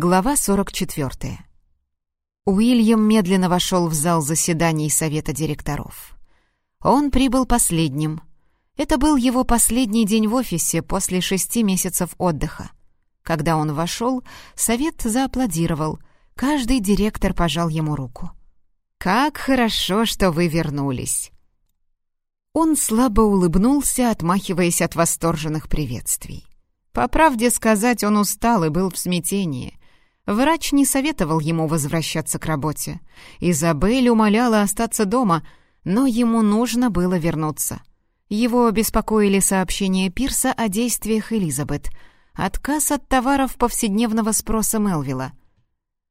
Глава 44. Уильям медленно вошел в зал заседаний Совета директоров. Он прибыл последним. Это был его последний день в офисе после шести месяцев отдыха. Когда он вошел, Совет зааплодировал. Каждый директор пожал ему руку. «Как хорошо, что вы вернулись!» Он слабо улыбнулся, отмахиваясь от восторженных приветствий. По правде сказать, он устал и был в смятении. Врач не советовал ему возвращаться к работе. Изабель умоляла остаться дома, но ему нужно было вернуться. Его беспокоили сообщения Пирса о действиях Элизабет, отказ от товаров повседневного спроса Мелвилла.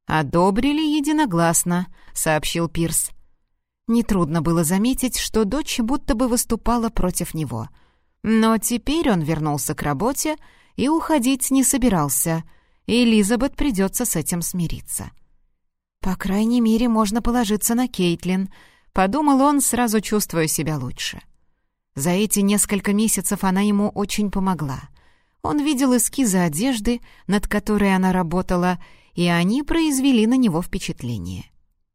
«Одобрили единогласно», — сообщил Пирс. Нетрудно было заметить, что дочь будто бы выступала против него. Но теперь он вернулся к работе и уходить не собирался — и Элизабет придется с этим смириться. «По крайней мере, можно положиться на Кейтлин», — подумал он, сразу чувствуя себя лучше. За эти несколько месяцев она ему очень помогла. Он видел эскизы одежды, над которой она работала, и они произвели на него впечатление.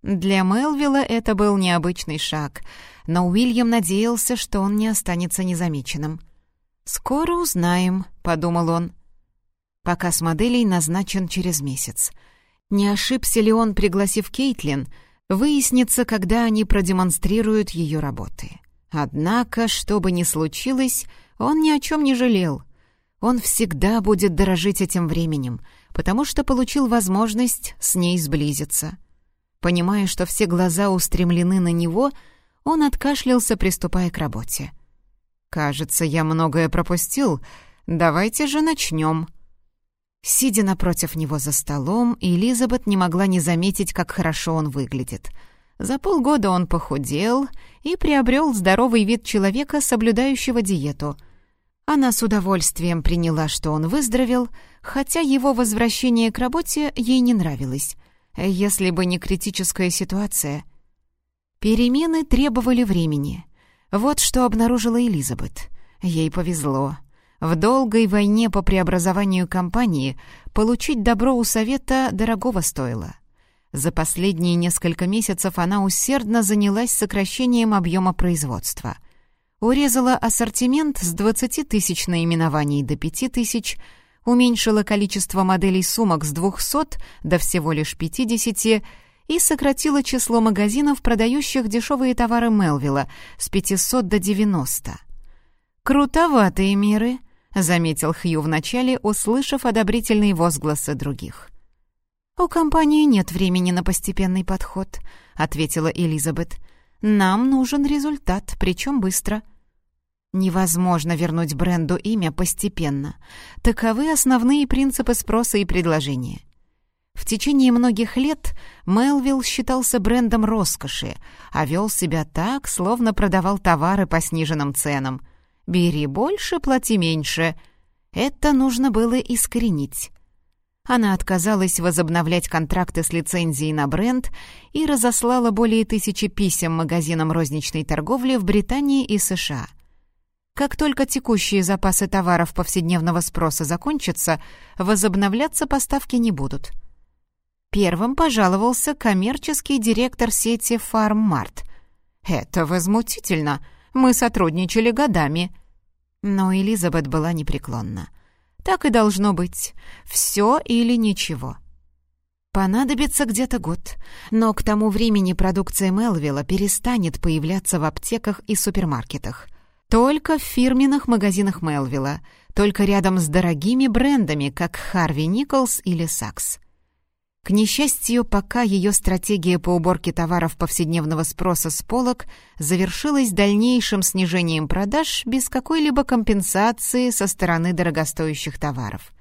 Для Мелвилла это был необычный шаг, но Уильям надеялся, что он не останется незамеченным. «Скоро узнаем», — подумал он. Показ моделей назначен через месяц. Не ошибся ли он, пригласив Кейтлин, выяснится, когда они продемонстрируют ее работы. Однако, что бы ни случилось, он ни о чем не жалел. Он всегда будет дорожить этим временем, потому что получил возможность с ней сблизиться. Понимая, что все глаза устремлены на него, он откашлялся, приступая к работе. «Кажется, я многое пропустил. Давайте же начнем», Сидя напротив него за столом, Элизабет не могла не заметить, как хорошо он выглядит. За полгода он похудел и приобрел здоровый вид человека, соблюдающего диету. Она с удовольствием приняла, что он выздоровел, хотя его возвращение к работе ей не нравилось, если бы не критическая ситуация. Перемены требовали времени. Вот что обнаружила Элизабет. Ей повезло — в долгой войне по преобразованию компании получить добро у совета дорогого стоило. За последние несколько месяцев она усердно занялась сокращением объема производства. Урезала ассортимент с 20 тысяч наименований до 5 тысяч, уменьшила количество моделей сумок с 200 до всего лишь 50 и сократила число магазинов, продающих дешевые товары Мелвилла, с 500 до 90. Крутоватые меры —— заметил Хью вначале, услышав одобрительные возгласы других. «У компании нет времени на постепенный подход», — ответила Элизабет. «Нам нужен результат, причем быстро». Невозможно вернуть бренду имя постепенно. Таковы основные принципы спроса и предложения. В течение многих лет Мелвилл считался брендом роскоши, а вел себя так, словно продавал товары по сниженным ценам — «Бери больше, плати меньше». Это нужно было искоренить. Она отказалась возобновлять контракты с лицензией на бренд и разослала более тысячи писем магазинам розничной торговли в Британии и США. Как только текущие запасы товаров повседневного спроса закончатся, возобновляться поставки не будут. Первым пожаловался коммерческий директор сети «Фарммарт». «Это возмутительно. Мы сотрудничали годами». Но Элизабет была непреклонна. «Так и должно быть. Все или ничего». Понадобится где-то год, но к тому времени продукция Мелвилла перестанет появляться в аптеках и супермаркетах. Только в фирменных магазинах Мелвилла, только рядом с дорогими брендами, как Харви Николс или Сакс. К несчастью, пока ее стратегия по уборке товаров повседневного спроса с полок завершилась дальнейшим снижением продаж без какой-либо компенсации со стороны дорогостоящих товаров.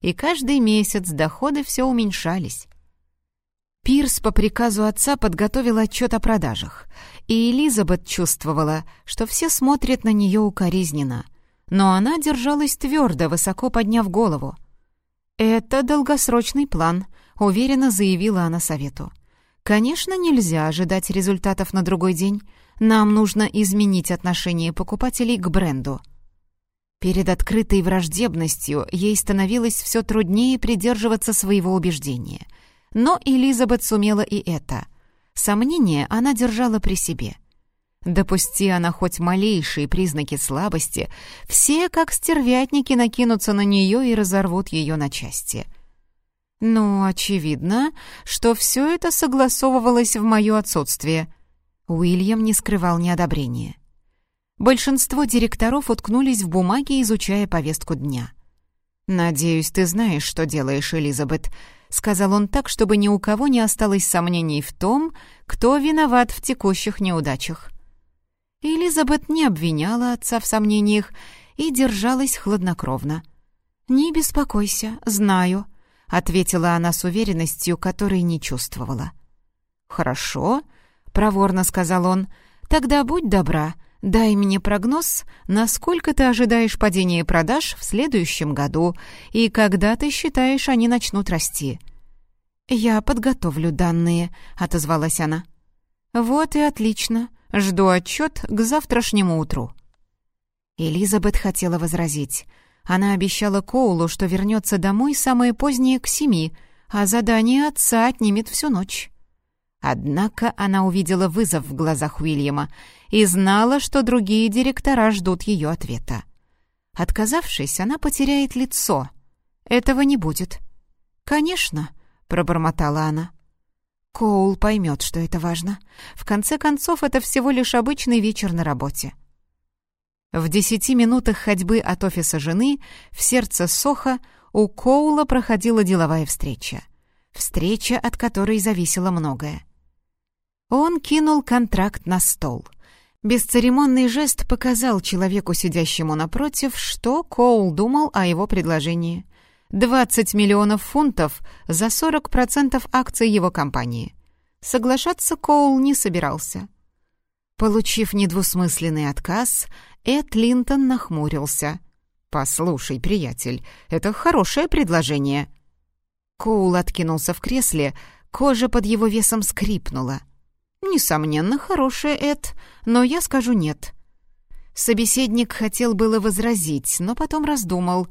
И каждый месяц доходы все уменьшались. Пирс по приказу отца подготовил отчет о продажах, и Элизабет чувствовала, что все смотрят на нее укоризненно. Но она держалась твердо, высоко подняв голову. «Это долгосрочный план», — уверенно заявила она совету. «Конечно, нельзя ожидать результатов на другой день. Нам нужно изменить отношение покупателей к бренду». Перед открытой враждебностью ей становилось все труднее придерживаться своего убеждения. Но Элизабет сумела и это. Сомнения она держала при себе. Допусти она хоть малейшие признаки слабости, все, как стервятники, накинутся на нее и разорвут ее на части. «Ну, очевидно, что все это согласовывалось в мое отсутствие». Уильям не скрывал неодобрения. Большинство директоров уткнулись в бумаги, изучая повестку дня. «Надеюсь, ты знаешь, что делаешь, Элизабет», — сказал он так, чтобы ни у кого не осталось сомнений в том, кто виноват в текущих неудачах. Элизабет не обвиняла отца в сомнениях и держалась хладнокровно. «Не беспокойся, знаю», — ответила она с уверенностью, которой не чувствовала. «Хорошо», — проворно сказал он, — «тогда будь добра, дай мне прогноз, насколько ты ожидаешь падения продаж в следующем году и когда ты считаешь, они начнут расти». «Я подготовлю данные», — отозвалась она. «Вот и отлично. Жду отчет к завтрашнему утру». Элизабет хотела возразить — она обещала Коулу, что вернется домой самое позднее к семи, а задание отца отнимет всю ночь. Однако она увидела вызов в глазах Уильяма и знала, что другие директора ждут ее ответа. Отказавшись, она потеряет лицо. Этого не будет. «Конечно», — пробормотала она. Коул поймет, что это важно. В конце концов, это всего лишь обычный вечер на работе. В десяти минутах ходьбы от офиса жены в сердце Соха у Коула проходила деловая встреча. Встреча, от которой зависело многое. Он кинул контракт на стол. Бесцеремонный жест показал человеку, сидящему напротив, что Коул думал о его предложении. 20 миллионов фунтов за 40% акций его компании. Соглашаться Коул не собирался. Получив недвусмысленный отказ, Эд Линтон нахмурился. «Послушай, приятель, это хорошее предложение». Коул откинулся в кресле, кожа под его весом скрипнула. «Несомненно, хорошее, Эд, но я скажу нет». Собеседник хотел было возразить, но потом раздумал.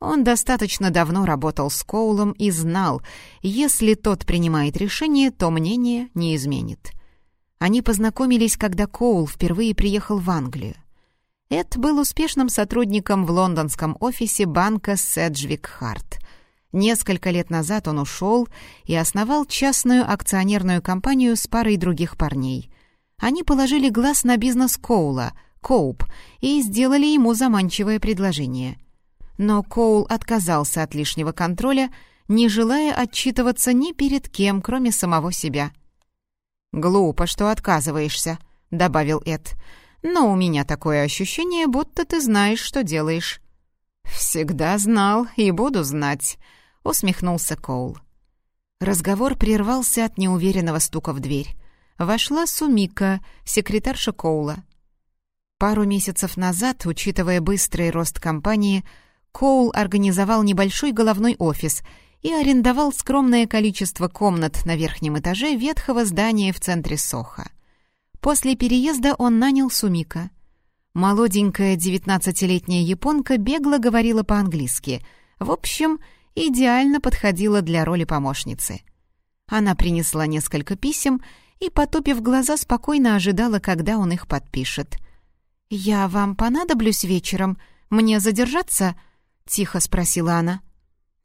Он достаточно давно работал с Коулом и знал, если тот принимает решение, то мнение не изменит. Они познакомились, когда Коул впервые приехал в Англию. Эд был успешным сотрудником в лондонском офисе банка Седжвик Харт. Несколько лет назад он ушел и основал частную акционерную компанию с парой других парней. Они положили глаз на бизнес Коула, Коуп, и сделали ему заманчивое предложение. Но Коул отказался от лишнего контроля, не желая отчитываться ни перед кем, кроме самого себя. «Глупо, что отказываешься», — добавил Эд но у меня такое ощущение, будто ты знаешь, что делаешь». «Всегда знал и буду знать», — усмехнулся Коул. Разговор прервался от неуверенного стука в дверь. Вошла Сумика, секретарша Коула. Пару месяцев назад, учитывая быстрый рост компании, Коул организовал небольшой головной офис и арендовал скромное количество комнат на верхнем этаже ветхого здания в центре Соха. После переезда он нанял Сумика. Молоденькая девятнадцатилетняя японка бегло говорила по-английски. В общем, идеально подходила для роли помощницы. Она принесла несколько писем и, потупив глаза, спокойно ожидала, когда он их подпишет. «Я вам понадоблюсь вечером? Мне задержаться?» — тихо спросила она.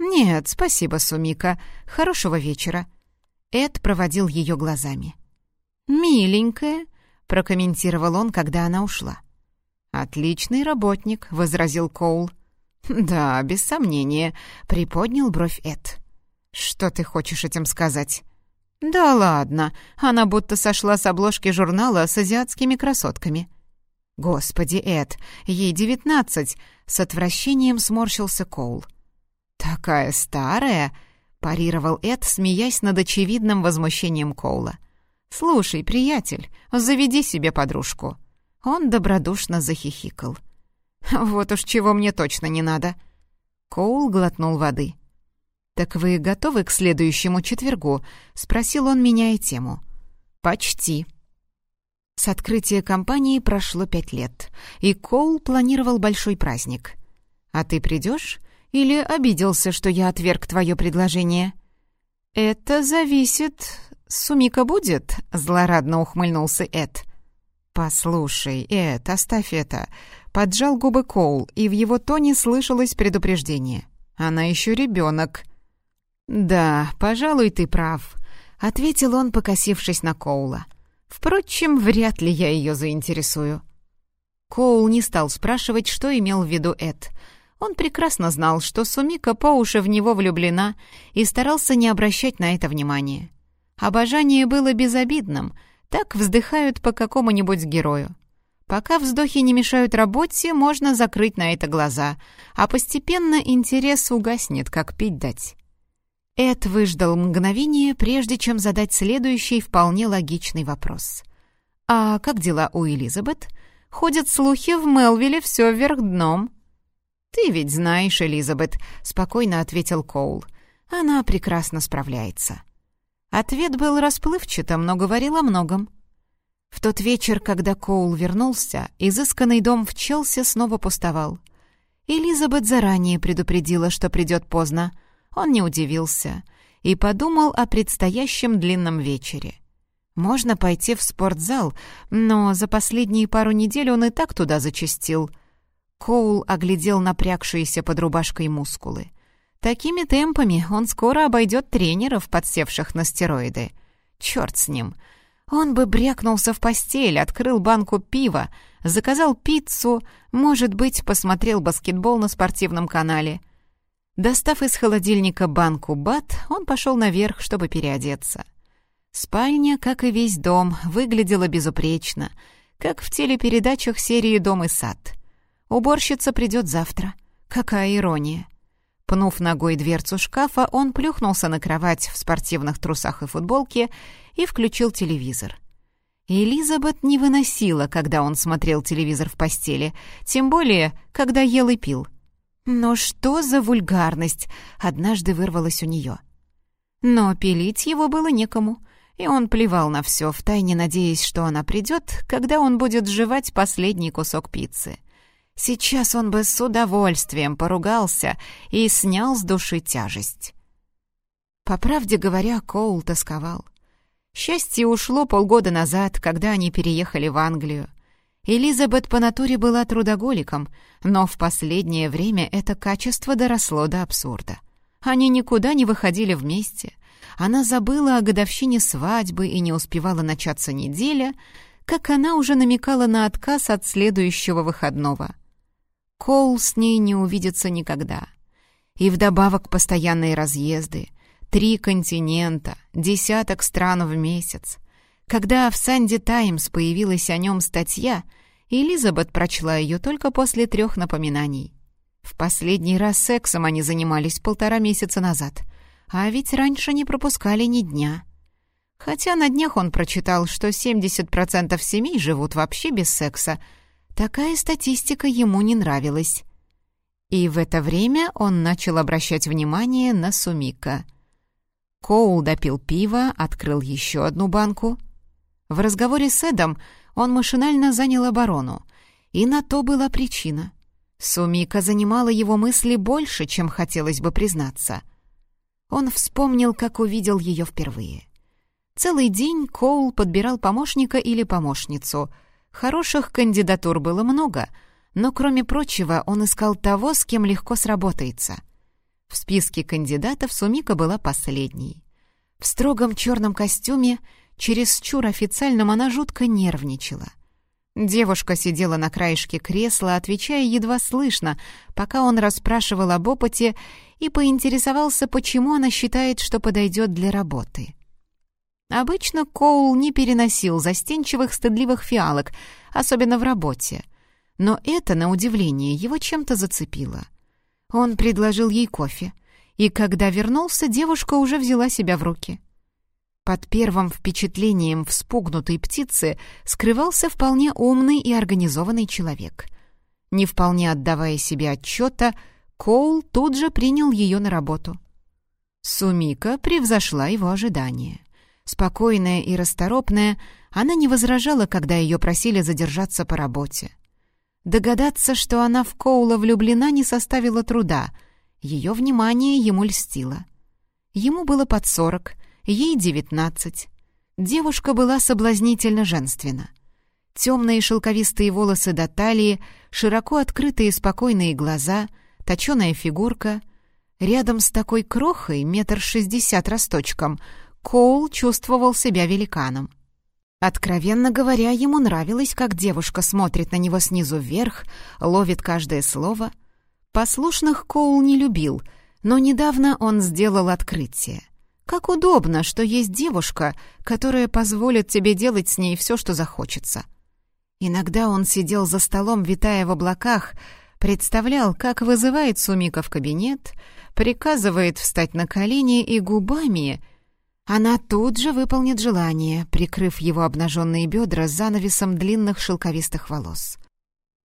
«Нет, спасибо, Сумика. Хорошего вечера». Эд проводил ее глазами. «Миленькая», — прокомментировал он, когда она ушла. «Отличный работник», — возразил Коул. «Да, без сомнения», — приподнял бровь Эд. «Что ты хочешь этим сказать?» «Да ладно, она будто сошла с обложки журнала с азиатскими красотками». «Господи, Эд, ей девятнадцать!» — с отвращением сморщился Коул. «Такая старая!» — парировал Эд, смеясь над очевидным возмущением Коула. «Слушай, приятель, заведи себе подружку». Он добродушно захихикал. «Вот уж чего мне точно не надо». Коул глотнул воды. «Так вы готовы к следующему четвергу?» — спросил он, меняя тему. «Почти». С открытия компании прошло пять лет, и Коул планировал большой праздник. «А ты придешь? Или обиделся, что я отверг твое предложение?» «Это зависит... Сумика будет?» — злорадно ухмыльнулся Эд. «Послушай, Эд, оставь это». Поджал губы Коул, и в его тоне слышалось предупреждение. «Она еще ребенок». «Да, пожалуй, ты прав», — ответил он, покосившись на Коула. «Впрочем, вряд ли я ее заинтересую». Коул не стал спрашивать, что имел в виду Эд. Он прекрасно знал, что Сумика по уши в него влюблена, и старался не обращать на это внимания. Обожание было безобидным, так вздыхают по какому-нибудь герою. Пока вздохи не мешают работе, можно закрыть на это глаза, а постепенно интерес угаснет, как пить дать. Эд выждал мгновение, прежде чем задать следующий вполне логичный вопрос. «А как дела у Элизабет? Ходят слухи, в Мелвиле все вверх дном». «Ты ведь знаешь, Элизабет», — спокойно ответил Коул. «Она прекрасно справляется». Ответ был расплывчатым, но говорил о многом. В тот вечер, когда Коул вернулся, изысканный дом в Челси снова пустовал. Элизабет заранее предупредила, что придет поздно. Он не удивился и подумал о предстоящем длинном вечере. Можно пойти в спортзал, но за последние пару недель он и так туда зачастил. Коул оглядел напрягшиеся под рубашкой мускулы. Такими темпами он скоро обойдет тренеров, подсевших на стероиды. Черт с ним! — он бы брякнулся в постель, открыл банку пива, заказал пиццу, может быть, посмотрел баскетбол на спортивном канале. Достав из холодильника банку бат, он пошел наверх, чтобы переодеться. Спальня, как и весь дом, выглядела безупречно, как в телепередачах серии «Дом и сад». Уборщица придет завтра. Какая ирония. Пнув ногой дверцу шкафа, он плюхнулся на кровать в спортивных трусах и футболке и включил телевизор. Элизабет не выносила, когда он смотрел телевизор в постели, тем более, когда ел и пил. Но что за вульгарность однажды вырвалась у нее. Но пилить его было некому, и он плевал на все, втайне надеясь, что она придет, когда он будет жевать последний кусок пиццы. Сейчас он бы с удовольствием поругался и снял с души тяжесть. По правде говоря, Коул тосковал. Счастье ушло полгода назад, когда они переехали в Англию. Элизабет по натуре была трудоголиком, но в последнее время это качество доросло до абсурда. Они никуда не выходили вместе. Она забыла о годовщине свадьбы и не успевала начаться неделя, как она уже намекала на отказ от следующего выходного. Коул с ней не увидится никогда. И вдобавок постоянные разъезды, Три континента, десяток стран в месяц. Когда в «Санди Таймс» появилась о нем статья, Элизабет прочла ее только после трех напоминаний. В последний раз сексом они занимались полтора месяца назад, а ведь раньше не пропускали ни дня. Хотя на днях он прочитал, что 70% семей живут вообще без секса. Такая статистика ему не нравилась. И в это время он начал обращать внимание на Сумика. Коул допил пиво, открыл еще одну банку. В разговоре с Эдом он машинально занял оборону, и на то была причина. Сумика занимала его мысли больше, чем хотелось бы признаться. Он вспомнил, как увидел ее впервые. Целый день Коул подбирал помощника или помощницу. Хороших кандидатур было много, но, кроме прочего, он искал того, с кем легко сработается — в списке кандидатов Сумика была последней. В строгом черном костюме, чересчур официальном, она жутко нервничала. Девушка сидела на краешке кресла, отвечая едва слышно, пока он расспрашивал об опыте и поинтересовался, почему она считает, что подойдет для работы. Обычно Коул не переносил застенчивых, стыдливых фиалок, особенно в работе. Но это, на удивление, его чем-то зацепило. Он предложил ей кофе, и когда вернулся, девушка уже взяла себя в руки. Под первым впечатлением вспугнутой птицы скрывался вполне умный и организованный человек. Не вполне отдавая себе отчета, Коул тут же принял ее на работу. Сумика превзошла его ожидания. Спокойная и расторопная, она не возражала, когда ее просили задержаться по работе. Догадаться, что она в Коула влюблена, не составило труда. Ее внимание ему льстило. Ему было под сорок, ей девятнадцать. Девушка была соблазнительно женственна. Темные шелковистые волосы до талии, широко открытые спокойные глаза, точеная фигурка. Рядом с такой крохой, метр шестьдесят росточком, Коул чувствовал себя великаном. Откровенно говоря, ему нравилось, как девушка смотрит на него снизу вверх, ловит каждое слово. Послушных Коул не любил, но недавно он сделал открытие. Как удобно, что есть девушка, которая позволит тебе делать с ней все, что захочется. Иногда он сидел за столом, витая в облаках, представлял, как вызывает Сумика в кабинет, приказывает встать на колени и губами — она тут же выполнит желание, прикрыв его обнаженные бедра занавесом длинных шелковистых волос.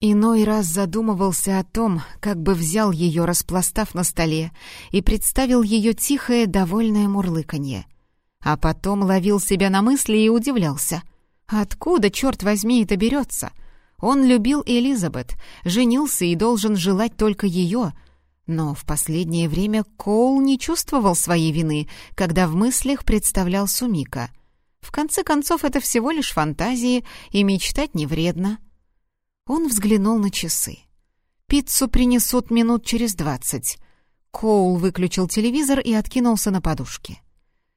Иной раз задумывался о том, как бы взял ее, распластав на столе, и представил ее тихое, довольное мурлыканье. А потом ловил себя на мысли и удивлялся. Откуда, черт возьми, это берется? Он любил Элизабет, женился и должен желать только ее — но в последнее время Коул не чувствовал своей вины, когда в мыслях представлял Сумика. В конце концов, это всего лишь фантазии, и мечтать не вредно. Он взглянул на часы. «Пиццу принесут минут через двадцать». Коул выключил телевизор и откинулся на подушке.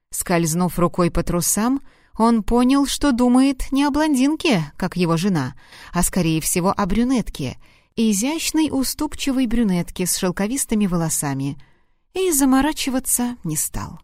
Скользнув рукой по трусам, он понял, что думает не о блондинке, как его жена, а, скорее всего, о брюнетке — изящной уступчивой брюнетки с шелковистыми волосами, и заморачиваться не стал.